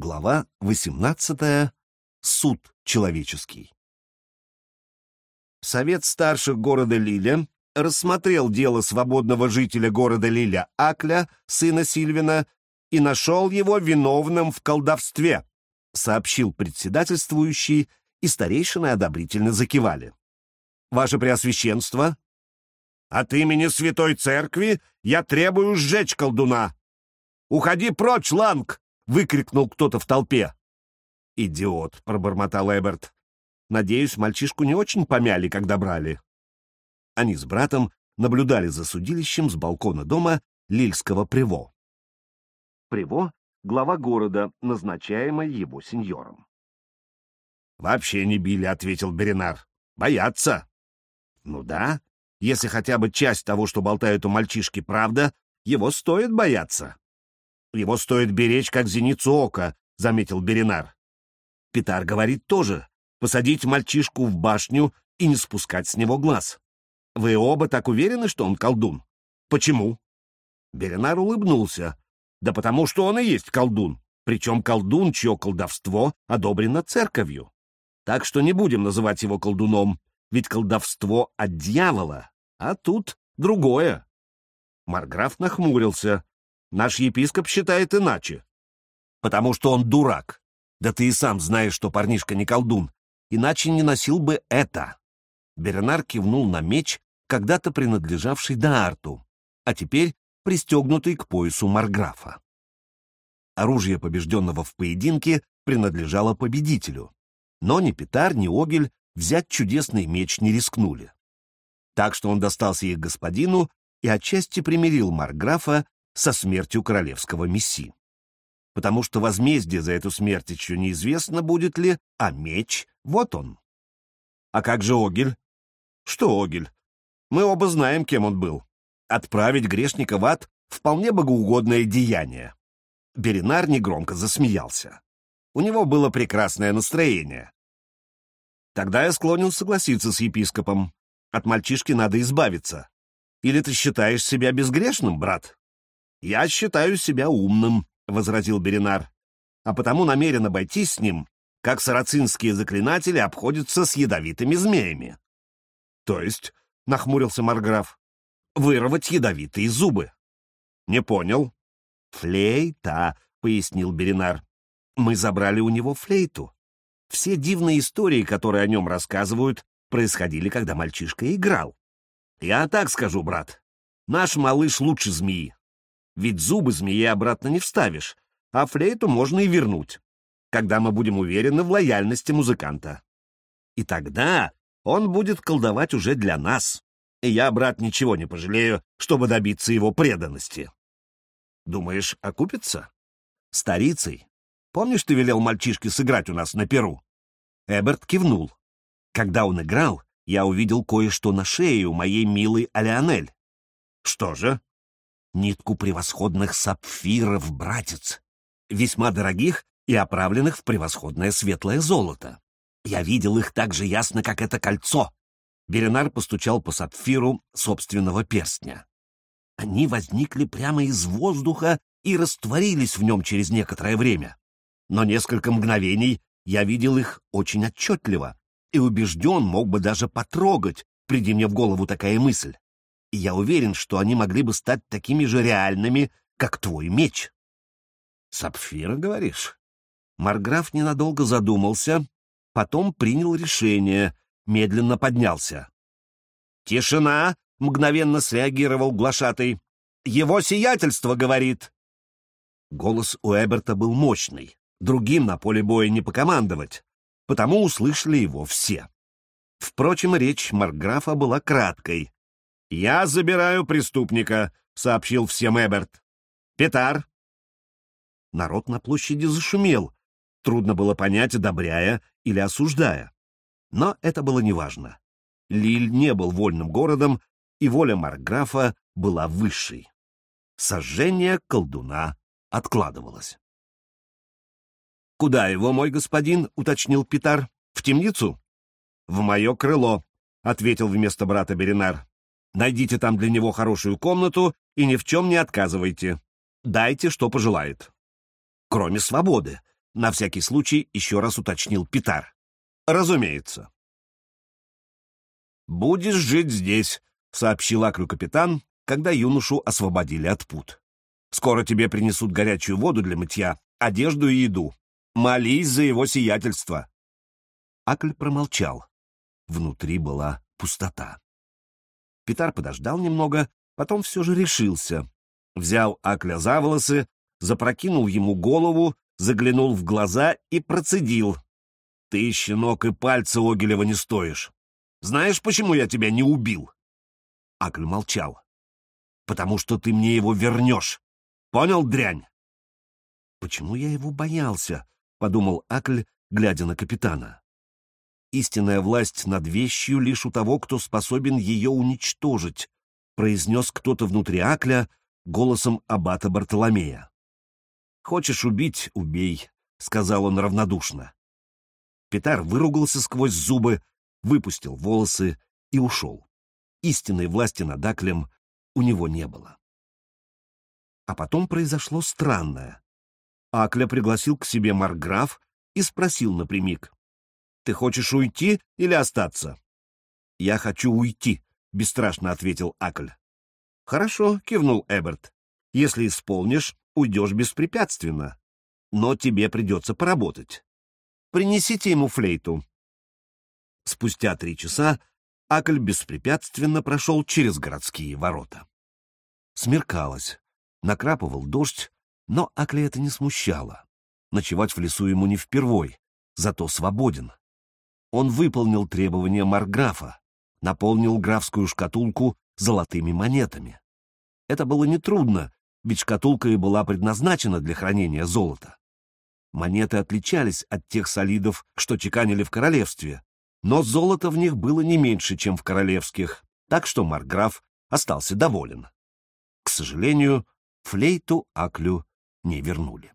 Глава 18. Суд человеческий. Совет старших города Лиля рассмотрел дело свободного жителя города Лиля Акля, сына Сильвина, и нашел его виновным в колдовстве, сообщил председательствующий, и старейшины одобрительно закивали. «Ваше Преосвященство, от имени Святой Церкви я требую сжечь колдуна. Уходи прочь, Ланг!» Выкрикнул кто-то в толпе. «Идиот!» — пробормотал Эберт. «Надеюсь, мальчишку не очень помяли, когда брали». Они с братом наблюдали за судилищем с балкона дома Лильского Приво. Приво — глава города, назначаемый его сеньором. «Вообще не били», — ответил Беринар. «Боятся». «Ну да, если хотя бы часть того, что болтают у мальчишки, правда, его стоит бояться». Его стоит беречь, как зеницу ока, — заметил Беринар. Питар говорит тоже. Посадить мальчишку в башню и не спускать с него глаз. Вы оба так уверены, что он колдун? Почему? Беринар улыбнулся. Да потому что он и есть колдун. Причем колдун, чье колдовство одобрено церковью. Так что не будем называть его колдуном, ведь колдовство от дьявола, а тут другое. Марграф нахмурился. Наш епископ считает иначе. Потому что он дурак. Да ты и сам знаешь, что парнишка не колдун. Иначе не носил бы это. Бернар кивнул на меч, когда-то принадлежавший Даарту, а теперь пристегнутый к поясу Марграфа. Оружие побежденного в поединке принадлежало победителю. Но ни Питар, ни Огель взять чудесный меч не рискнули. Так что он достался их господину и отчасти примирил Марграфа со смертью королевского месси. Потому что возмездие за эту смерть еще неизвестно будет ли, а меч — вот он. А как же Огель? Что Огель? Мы оба знаем, кем он был. Отправить грешника в ад — вполне богоугодное деяние. Беринар негромко засмеялся. У него было прекрасное настроение. Тогда я склонен согласиться с епископом. От мальчишки надо избавиться. Или ты считаешь себя безгрешным, брат? «Я считаю себя умным», — возразил Беринар, «а потому намерен обойтись с ним, как сарацинские заклинатели обходятся с ядовитыми змеями». «То есть?» — нахмурился Марграф. «Вырвать ядовитые зубы». «Не понял». «Флейта», — пояснил Беринар. «Мы забрали у него флейту. Все дивные истории, которые о нем рассказывают, происходили, когда мальчишка играл. Я так скажу, брат. Наш малыш лучше змеи ведь зубы змеи обратно не вставишь, а флейту можно и вернуть, когда мы будем уверены в лояльности музыканта. И тогда он будет колдовать уже для нас, и я, брат, ничего не пожалею, чтобы добиться его преданности. Думаешь, окупится? Старицей. Помнишь, ты велел мальчишке сыграть у нас на перу? Эберт кивнул. Когда он играл, я увидел кое-что на шее у моей милой Алеонель. Что же? Нитку превосходных сапфиров, братец, весьма дорогих и оправленных в превосходное светлое золото. Я видел их так же ясно, как это кольцо. Беренар постучал по сапфиру собственного перстня. Они возникли прямо из воздуха и растворились в нем через некоторое время. Но несколько мгновений я видел их очень отчетливо и убежден мог бы даже потрогать, приди мне в голову такая мысль и я уверен, что они могли бы стать такими же реальными, как твой меч. Сапфира, говоришь? Марграф ненадолго задумался, потом принял решение, медленно поднялся. «Тишина!» — мгновенно среагировал глашатый. «Его сиятельство говорит!» Голос у Эберта был мощный, другим на поле боя не покомандовать, потому услышали его все. Впрочем, речь Марграфа была краткой. «Я забираю преступника», — сообщил всем Эберт. «Петар». Народ на площади зашумел. Трудно было понять, одобряя или осуждая. Но это было неважно. Лиль не был вольным городом, и воля Марграфа была высшей. Сожжение колдуна откладывалось. «Куда его, мой господин?» — уточнил Питар. «В темницу?» «В мое крыло», — ответил вместо брата Беринар. Найдите там для него хорошую комнату и ни в чем не отказывайте. Дайте, что пожелает. Кроме свободы, — На всякий случай еще раз уточнил Питар. Разумеется. «Будешь жить здесь», — сообщил Аклю капитан, когда юношу освободили от пут. «Скоро тебе принесут горячую воду для мытья, одежду и еду. Молись за его сиятельство». Акль промолчал. Внутри была пустота. Питар подождал немного, потом все же решился. Взял Акля за волосы, запрокинул ему голову, заглянул в глаза и процедил. «Ты, щенок, и пальца Огелева не стоишь. Знаешь, почему я тебя не убил?» Акль молчал. «Потому что ты мне его вернешь. Понял, дрянь?» «Почему я его боялся?» — подумал Акль, глядя на капитана. «Истинная власть над вещью лишь у того, кто способен ее уничтожить», — произнес кто-то внутри Акля голосом аббата Бартоломея. «Хочешь убить — убей», — сказал он равнодушно. Петар выругался сквозь зубы, выпустил волосы и ушел. Истинной власти над Аклем у него не было. А потом произошло странное. Акля пригласил к себе Марграф и спросил напрямик. «Ты хочешь уйти или остаться?» «Я хочу уйти», — бесстрашно ответил Акль. «Хорошо», — кивнул Эберт. «Если исполнишь, уйдешь беспрепятственно. Но тебе придется поработать. Принесите ему флейту». Спустя три часа Акль беспрепятственно прошел через городские ворота. Смеркалось, накрапывал дождь, но Акля это не смущало. Ночевать в лесу ему не впервой, зато свободен. Он выполнил требования Марграфа, наполнил графскую шкатулку золотыми монетами. Это было нетрудно, ведь шкатулка и была предназначена для хранения золота. Монеты отличались от тех солидов, что чеканили в королевстве, но золота в них было не меньше, чем в королевских, так что Марграф остался доволен. К сожалению, флейту Аклю не вернули.